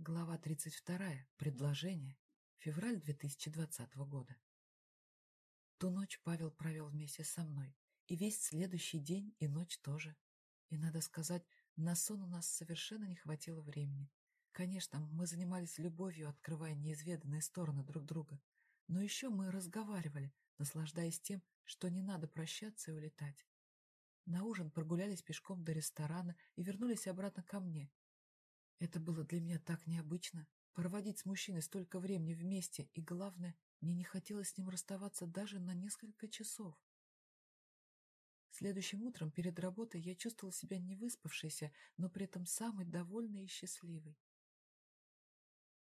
Глава 32. Предложение. Февраль 2020 года. Ту ночь Павел провел вместе со мной, и весь следующий день и ночь тоже. И, надо сказать, на сон у нас совершенно не хватило времени. Конечно, мы занимались любовью, открывая неизведанные стороны друг друга. Но еще мы разговаривали, наслаждаясь тем, что не надо прощаться и улетать. На ужин прогулялись пешком до ресторана и вернулись обратно ко мне. Это было для меня так необычно, проводить с мужчиной столько времени вместе, и, главное, мне не хотелось с ним расставаться даже на несколько часов. Следующим утром перед работой я чувствовала себя не выспавшейся, но при этом самой довольной и счастливой.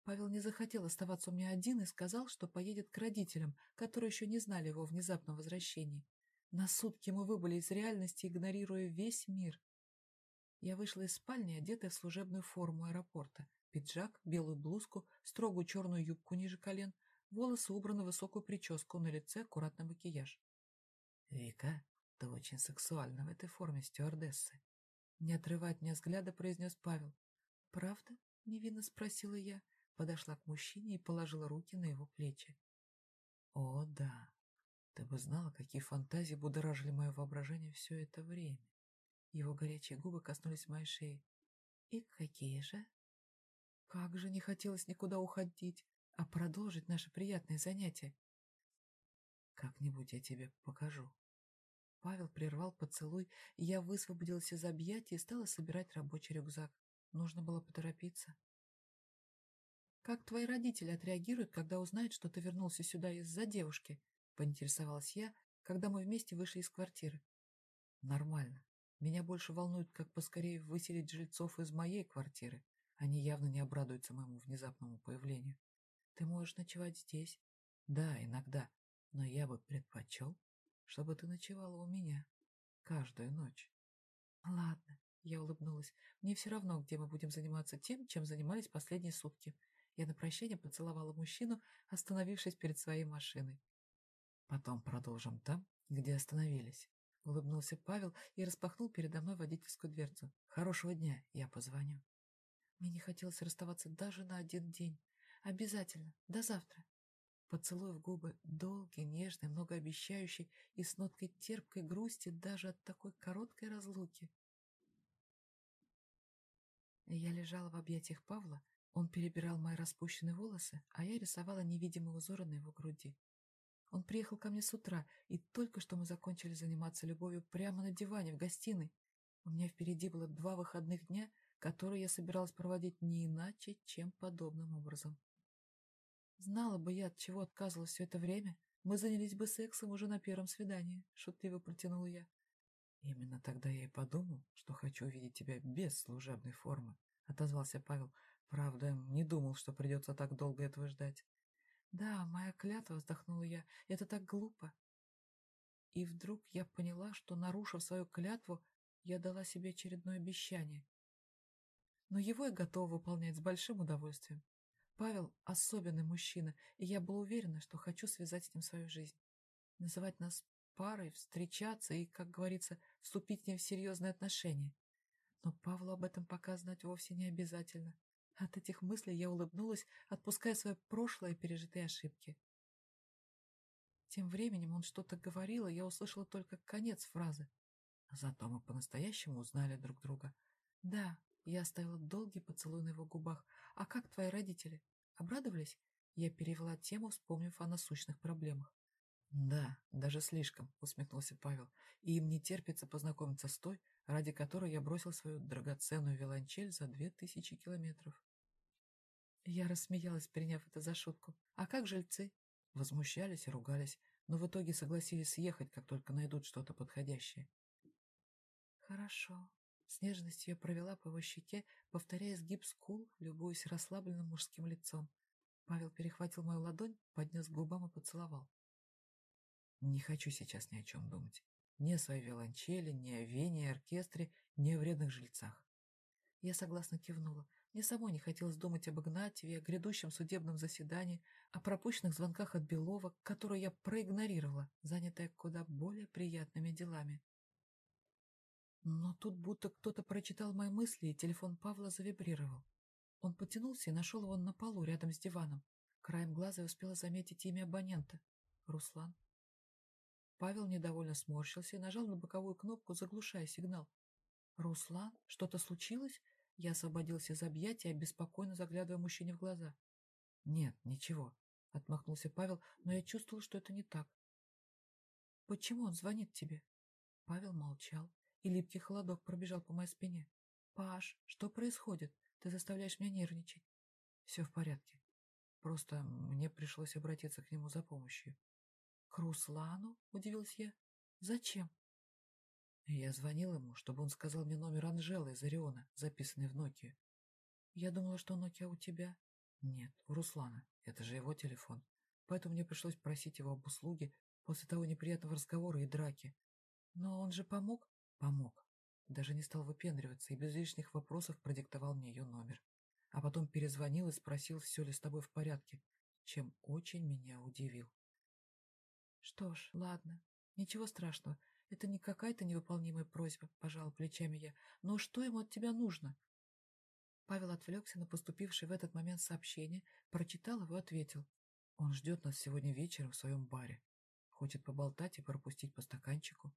Павел не захотел оставаться у меня один и сказал, что поедет к родителям, которые еще не знали его внезапного возвращения. На сутки мы выбыли из реальности, игнорируя весь мир. Я вышла из спальни, одетая в служебную форму аэропорта. Пиджак, белую блузку, строгую черную юбку ниже колен, волосы убраны в высокую прическу, на лице аккуратный макияж. «Вика, ты очень сексуальна в этой форме стюардессы», не отрывая от меня взгляда, произнес Павел. «Правда?» — невинно спросила я подошла к мужчине и положила руки на его плечи. «О, да! Ты бы знала, какие фантазии будоражили мое воображение все это время!» Его горячие губы коснулись моей шеи. «И какие же?» Как же не хотелось никуда уходить, а продолжить наше приятное занятие. «Как-нибудь я тебе покажу». Павел прервал поцелуй, я высвободилась из объятий и стала собирать рабочий рюкзак. Нужно было поторопиться. «Как твои родители отреагируют, когда узнают, что ты вернулся сюда из-за девушки?» — поинтересовалась я, когда мы вместе вышли из квартиры. «Нормально. Меня больше волнует, как поскорее выселить жильцов из моей квартиры. Они явно не обрадуются моему внезапному появлению. Ты можешь ночевать здесь?» «Да, иногда. Но я бы предпочел, чтобы ты ночевала у меня. Каждую ночь». «Ладно», — я улыбнулась. «Мне все равно, где мы будем заниматься тем, чем занимались последние сутки. Я на прощание поцеловала мужчину, остановившись перед своей машиной. «Потом продолжим там, где остановились», — улыбнулся Павел и распахнул передо мной водительскую дверцу. «Хорошего дня, я позвоню». Мне не хотелось расставаться даже на один день. Обязательно. До завтра. Поцелуй в губы, долгий, нежный, многообещающий и с ноткой терпкой грусти даже от такой короткой разлуки. Я лежала в объятиях Павла, он перебирал мои распущенные волосы, а я рисовала невидимые узоры на его груди. Он приехал ко мне с утра, и только что мы закончили заниматься любовью прямо на диване в гостиной. У меня впереди было два выходных дня, которые я собиралась проводить не иначе, чем подобным образом. Знала бы я, от чего отказывалась все это время, мы занялись бы сексом уже на первом свидании, — шутливо протянула я. Именно тогда я и подумал, что хочу увидеть тебя без служебной формы, — отозвался Павел. Правда, не думал, что придется так долго этого ждать. Да, моя клятва, вздохнула я, это так глупо. И вдруг я поняла, что, нарушив свою клятву, я дала себе очередное обещание. Но его я готова выполнять с большим удовольствием. Павел — особенный мужчина, и я была уверена, что хочу связать с ним свою жизнь. Называть нас парой, встречаться и, как говорится, вступить с ним в серьезные отношения. Но Павлу об этом пока знать вовсе не обязательно. От этих мыслей я улыбнулась, отпуская свое прошлое пережитые ошибки. Тем временем он что-то говорил, и я услышала только конец фразы. Зато мы по-настоящему узнали друг друга. Да, я оставила долгий поцелуй на его губах. А как твои родители? Обрадовались? Я перевела тему, вспомнив о насущных проблемах. «Да, даже слишком», — усмехнулся Павел, «и им не терпится познакомиться с той, ради которой я бросил свою драгоценную виолончель за две тысячи километров». Я рассмеялась, приняв это за шутку. «А как жильцы?» Возмущались и ругались, но в итоге согласились съехать, как только найдут что-то подходящее. «Хорошо». С нежностью я провела по его щеке, повторяя сгиб скул, любуясь расслабленным мужским лицом. Павел перехватил мою ладонь, поднес к губам и поцеловал. Не хочу сейчас ни о чем думать. Ни о своей виолончели, ни о Вене и оркестре, ни о вредных жильцах. Я согласно кивнула. Мне самой не хотелось думать об Игнатьеве, о грядущем судебном заседании, о пропущенных звонках от Белова, которые я проигнорировала, занятая куда более приятными делами. Но тут будто кто-то прочитал мои мысли, и телефон Павла завибрировал. Он потянулся и нашел его на полу рядом с диваном. Краем глаза я успела заметить имя абонента. Руслан. Павел недовольно сморщился и нажал на боковую кнопку, заглушая сигнал. «Руслан? Что-то случилось?» Я освободился из объятия, беспокойно заглядывая мужчине в глаза. «Нет, ничего», — отмахнулся Павел, но я чувствовал, что это не так. «Почему он звонит тебе?» Павел молчал, и липкий холодок пробежал по моей спине. «Паш, что происходит? Ты заставляешь меня нервничать». «Все в порядке. Просто мне пришлось обратиться к нему за помощью». «К Руслану?» — удивилась я. «Зачем?» Я звонил ему, чтобы он сказал мне номер Анжелы из Ориона, записанный в Нокию. Я думала, что Нокия у тебя. Нет, у Руслана. Это же его телефон. Поэтому мне пришлось просить его об услуге после того неприятного разговора и драки. Но он же помог? Помог. Даже не стал выпендриваться и без лишних вопросов продиктовал мне ее номер. А потом перезвонил и спросил, все ли с тобой в порядке, чем очень меня удивил. Что ж, ладно, ничего страшного. Это не какая-то невыполнимая просьба, пожал плечами я. Но что ему от тебя нужно? Павел отвлекся на поступившее в этот момент сообщение, прочитал его и ответил. Он ждет нас сегодня вечером в своем баре. Хочет поболтать и пропустить по стаканчику.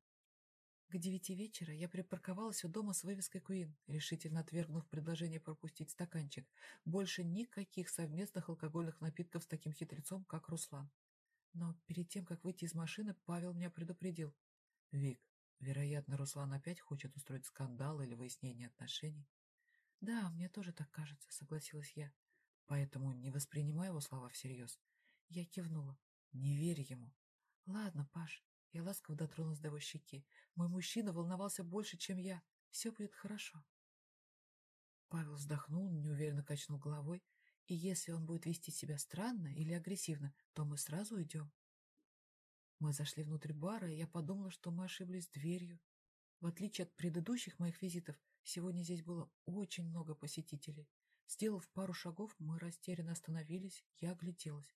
К девяти вечера я припарковалась у дома с вывеской Куин, решительно отвергнув предложение пропустить стаканчик. Больше никаких совместных алкогольных напитков с таким хитрецом, как Руслан. Но перед тем, как выйти из машины, Павел меня предупредил. «Вик, вероятно, Руслан опять хочет устроить скандал или выяснение отношений». «Да, мне тоже так кажется», — согласилась я. «Поэтому не воспринимай его слова всерьез». Я кивнула. «Не верь ему». «Ладно, Паш». Я ласково дотронулась до его щеки. Мой мужчина волновался больше, чем я. Все будет хорошо. Павел вздохнул, неуверенно качнул головой и если он будет вести себя странно или агрессивно, то мы сразу уйдем. Мы зашли внутрь бара, и я подумала, что мы ошиблись дверью. В отличие от предыдущих моих визитов, сегодня здесь было очень много посетителей. Сделав пару шагов, мы растерянно остановились, я огляделась.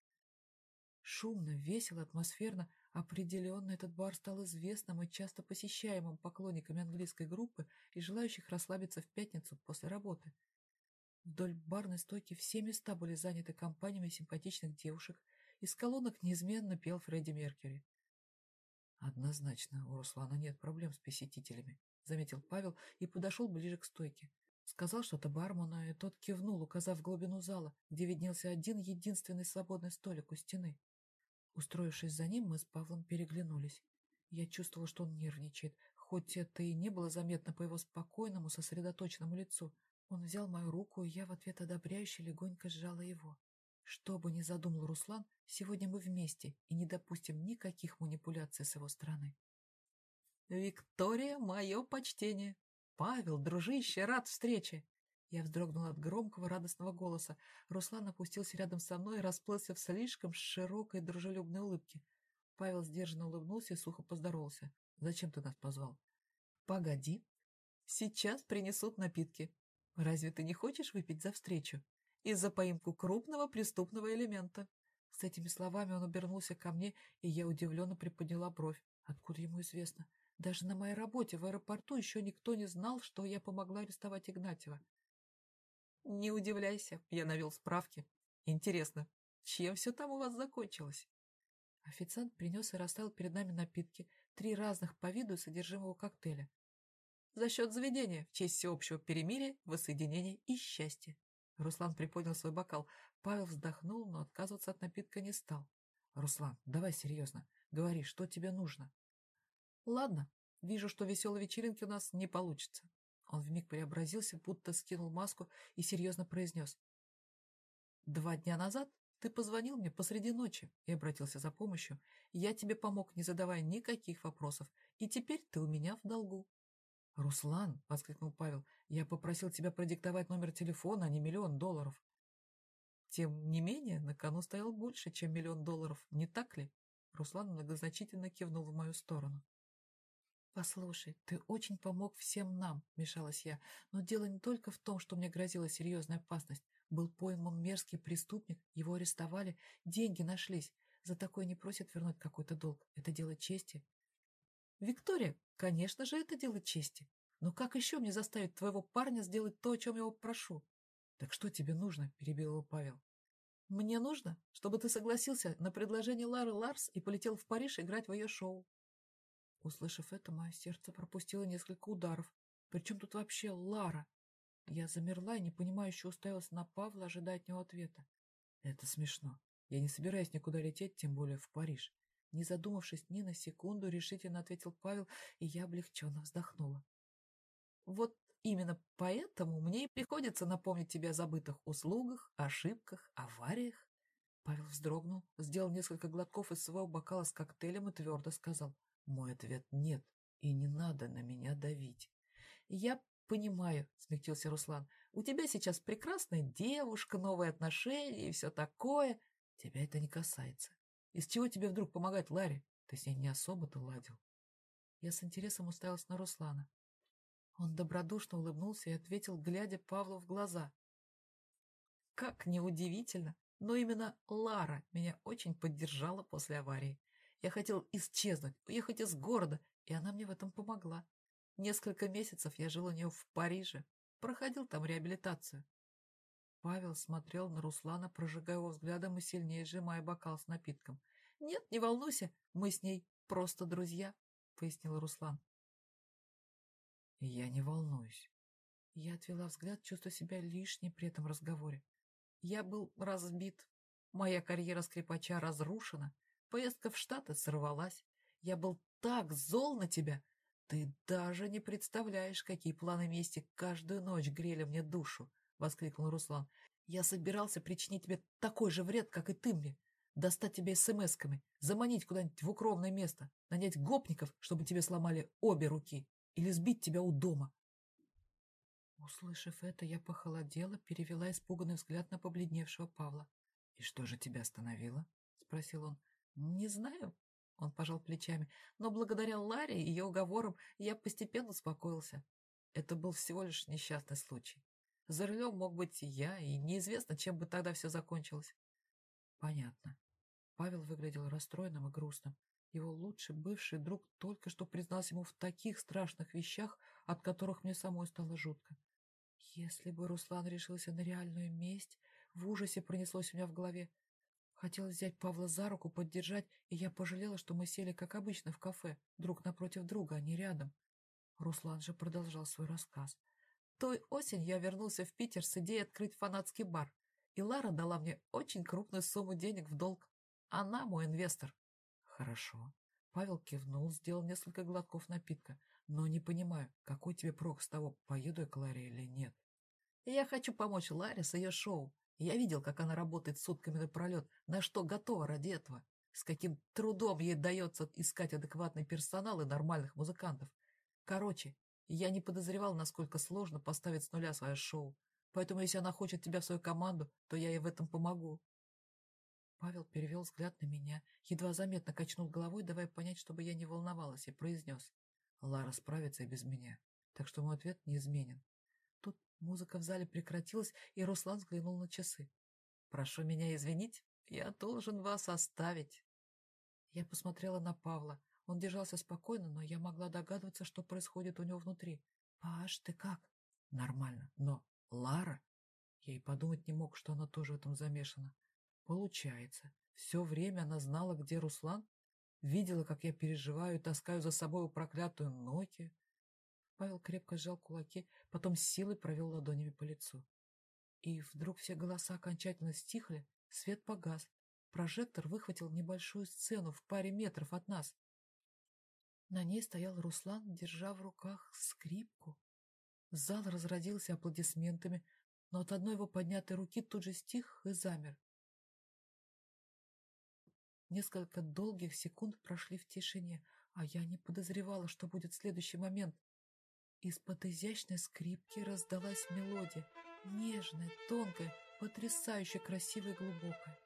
Шумно, весело, атмосферно, определенно этот бар стал известным и часто посещаемым поклонниками английской группы и желающих расслабиться в пятницу после работы. Вдоль барной стойки все места были заняты компаниями симпатичных девушек, из колонок неизменно пел Фредди Меркьюри. «Однозначно, у Руслана нет проблем с посетителями», — заметил Павел и подошел ближе к стойке. Сказал что-то бармену, и тот кивнул, указав глубину зала, где виднелся один единственный свободный столик у стены. Устроившись за ним, мы с Павлом переглянулись. Я чувствовала, что он нервничает, хоть это и не было заметно по его спокойному, сосредоточенному лицу. Он взял мою руку, и я в ответ одобряюще легонько сжала его. Что бы ни задумал Руслан, сегодня мы вместе и не допустим никаких манипуляций с его стороны. «Виктория, мое почтение! Павел, дружище, рад встрече!» Я вздрогнула от громкого радостного голоса. Руслан опустился рядом со мной и расплылся в слишком широкой дружелюбной улыбке. Павел сдержанно улыбнулся и сухо поздоровался. «Зачем ты нас позвал?» «Погоди. Сейчас принесут напитки. Разве ты не хочешь выпить за встречу? И за поимку крупного преступного элемента. С этими словами он обернулся ко мне, и я удивленно приподняла бровь. Откуда ему известно? Даже на моей работе в аэропорту еще никто не знал, что я помогла арестовать Игнатьева. Не удивляйся, я навел справки. Интересно, чем все там у вас закончилось? Официант принес и расставил перед нами напитки, три разных по виду содержимого коктейля за счет заведения, в честь всеобщего перемирия, воссоединения и счастья. Руслан приподнял свой бокал. Павел вздохнул, но отказываться от напитка не стал. «Руслан, давай серьезно. Говори, что тебе нужно?» «Ладно. Вижу, что веселой вечеринки у нас не получится». Он вмиг преобразился, будто скинул маску и серьезно произнес. «Два дня назад ты позвонил мне посреди ночи и обратился за помощью. Я тебе помог, не задавая никаких вопросов, и теперь ты у меня в долгу. «Руслан!» — воскликнул Павел. «Я попросил тебя продиктовать номер телефона, а не миллион долларов». Тем не менее, на кону стоял больше, чем миллион долларов, не так ли? Руслан многозначительно кивнул в мою сторону. «Послушай, ты очень помог всем нам», — мешалась я, «но дело не только в том, что мне грозила серьезная опасность. Был пойман мерзкий преступник, его арестовали, деньги нашлись. За такое не просят вернуть какой-то долг. Это дело чести. Виктория, конечно же, это дело чести. Но как еще мне заставить твоего парня сделать то, о чем я его прошу? Так что тебе нужно? — перебил его Павел. Мне нужно, чтобы ты согласился на предложение Лары Ларс и полетел в Париж играть в ее шоу. Услышав это, мое сердце пропустило несколько ударов. Причем тут вообще Лара? Я замерла и непонимающе уставилась на Павла, ожидая от него ответа. Это смешно. Я не собираюсь никуда лететь, тем более в Париж. Не задумавшись ни на секунду, решительно ответил Павел, и я облегченно вздохнула. Вот именно поэтому мне и приходится напомнить тебе о забытых услугах, ошибках, авариях. Павел вздрогнул, сделал несколько глотков из своего бокала с коктейлем и твердо сказал. Мой ответ нет, и не надо на меня давить. Я понимаю, смягчился Руслан. У тебя сейчас прекрасная девушка, новые отношения и все такое. Тебя это не касается. Из чего тебе вдруг помогать Ларе? Ты с ней не особо-то ладил. Я с интересом уставилась на Руслана. Он добродушно улыбнулся и ответил, глядя Павлу в глаза. Как неудивительно, но именно Лара меня очень поддержала после аварии. Я хотел исчезнуть, уехать из города, и она мне в этом помогла. Несколько месяцев я жил у нее в Париже, проходил там реабилитацию. Павел смотрел на Руслана, прожигая его взглядом и сильнее сжимая бокал с напитком. — Нет, не волнуйся, мы с ней просто друзья, — пояснил Руслан. — Я не волнуюсь. Я отвела взгляд, чувствуя себя лишней при этом разговоре. Я был разбит. Моя карьера скрипача разрушена. Поездка в Штаты сорвалась. Я был так зол на тебя. Ты даже не представляешь, какие планы мести каждую ночь грели мне душу. — воскликнул Руслан. «Я собирался причинить тебе такой же вред, как и ты мне. Достать тебя смс-ками, заманить куда-нибудь в укромное место, нанять гопников, чтобы тебе сломали обе руки, или сбить тебя у дома». Услышав это, я похолодела, перевела испуганный взгляд на побледневшего Павла. «И что же тебя остановило?» — спросил он. «Не знаю», — он пожал плечами, «но благодаря Ларе и ее уговорам я постепенно успокоился. Это был всего лишь несчастный случай. За рулем мог быть и я, и неизвестно, чем бы тогда все закончилось. Понятно. Павел выглядел расстроенным и грустным. Его лучший бывший друг только что признался ему в таких страшных вещах, от которых мне самой стало жутко. Если бы Руслан решился на реальную месть, в ужасе пронеслось у меня в голове. Хотелось взять Павла за руку, поддержать, и я пожалела, что мы сели, как обычно, в кафе, друг напротив друга, а не рядом. Руслан же продолжал свой рассказ. Той осень я вернулся в Питер с идеей открыть фанатский бар, и Лара дала мне очень крупную сумму денег в долг. Она мой инвестор. Хорошо. Павел кивнул, сделал несколько глотков напитка. Но не понимаю, какой тебе прок с того, поеду я к Ларе или нет. Я хочу помочь Ларе с ее шоу. Я видел, как она работает сутками напролет, на что готова ради этого. С каким трудом ей дается искать адекватный персонал и нормальных музыкантов. Короче, я не подозревал, насколько сложно поставить с нуля свое шоу. Поэтому, если она хочет тебя в свою команду, то я ей в этом помогу. Павел перевел взгляд на меня, едва заметно качнул головой, давая понять, чтобы я не волновалась, и произнес. Лара справится и без меня, так что мой ответ неизменен. Тут музыка в зале прекратилась, и Руслан взглянул на часы. «Прошу меня извинить, я должен вас оставить». Я посмотрела на Павла. Он держался спокойно, но я могла догадываться, что происходит у него внутри. «Паш, ты как?» «Нормально. Но Лара...» Я и подумать не мог, что она тоже в этом замешана. Получается, все время она знала, где Руслан? Видела, как я переживаю и таскаю за собой проклятую Ноки? Павел крепко сжал кулаки, потом силой провел ладонями по лицу. И вдруг все голоса окончательно стихли, свет погас. Прожектор выхватил небольшую сцену в паре метров от нас. На ней стоял Руслан, держа в руках скрипку. Зал разразился аплодисментами, но от одной его поднятой руки тут же стих и замер. Несколько долгих секунд прошли в тишине, а я не подозревала, что будет следующий момент. Из-под изящной скрипки раздалась мелодия, нежная, тонкая, потрясающе красивая и глубокая.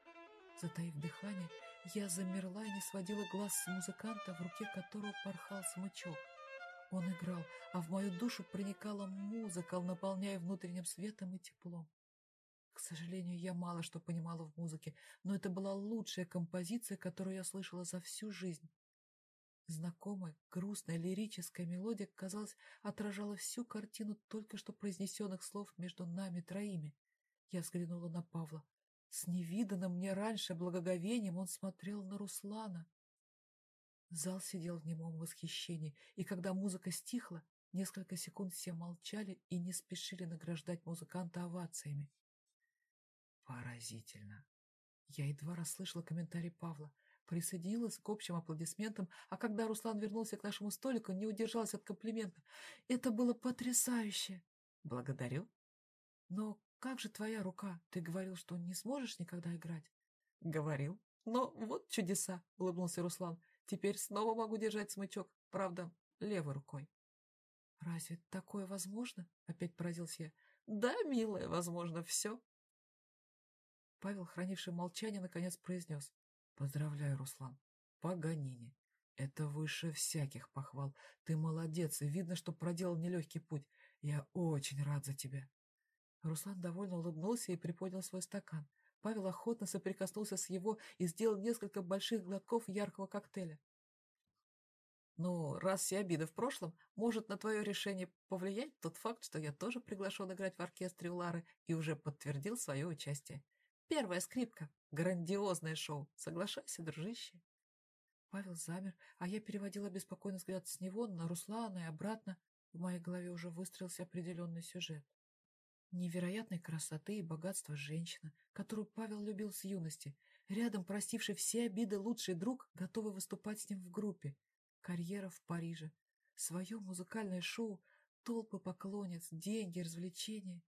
Затаив дыхание, я замерла и не сводила глаз с музыканта, в руке которого порхал смычок. Он играл, а в мою душу проникала музыка, наполняя внутренним светом и теплом. К сожалению, я мало что понимала в музыке, но это была лучшая композиция, которую я слышала за всю жизнь. Знакомая, грустная, лирическая мелодия, казалось, отражала всю картину только что произнесенных слов между нами троими. Я взглянула на Павла. С невиданным мне раньше благоговением он смотрел на Руслана. Зал сидел в немом восхищении, и когда музыка стихла, несколько секунд все молчали и не спешили награждать музыканта овациями. Поразительно. Я едва расслышала комментарий Павла, присоединилась к общим аплодисментам, а когда Руслан вернулся к нашему столику, не удержалась от комплимента. Это было потрясающе. Благодарю. Но как же твоя рука? Ты говорил, что не сможешь никогда играть. Говорил. Но вот чудеса, улыбнулся Руслан. Теперь снова могу держать смычок, правда, левой рукой. Разве такое возможно? Опять поразился я. Да, милая, возможно, все. Павел, хранивший молчание, наконец произнес. Поздравляю, Руслан. Паганини. Это выше всяких похвал. Ты молодец, и видно, что проделал нелегкий путь. Я очень рад за тебя. Руслан довольно улыбнулся и приподнял свой стакан. Павел охотно соприкоснулся с его и сделал несколько больших глотков яркого коктейля. «Ну, раз все обиды в прошлом, может на твое решение повлиять тот факт, что я тоже приглашен играть в оркестре у Лары и уже подтвердил свое участие. Первая скрипка. Грандиозное шоу. Соглашайся, дружище». Павел замер, а я переводила беспокойный взгляд с него на Руслана и обратно. В моей голове уже выстроился определенный сюжет. Невероятной красоты и богатства женщина, которую Павел любил с юности, рядом простивший все обиды лучший друг, готовый выступать с ним в группе, карьера в Париже, свое музыкальное шоу, толпы поклонниц, деньги, развлечения.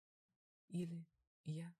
Или я.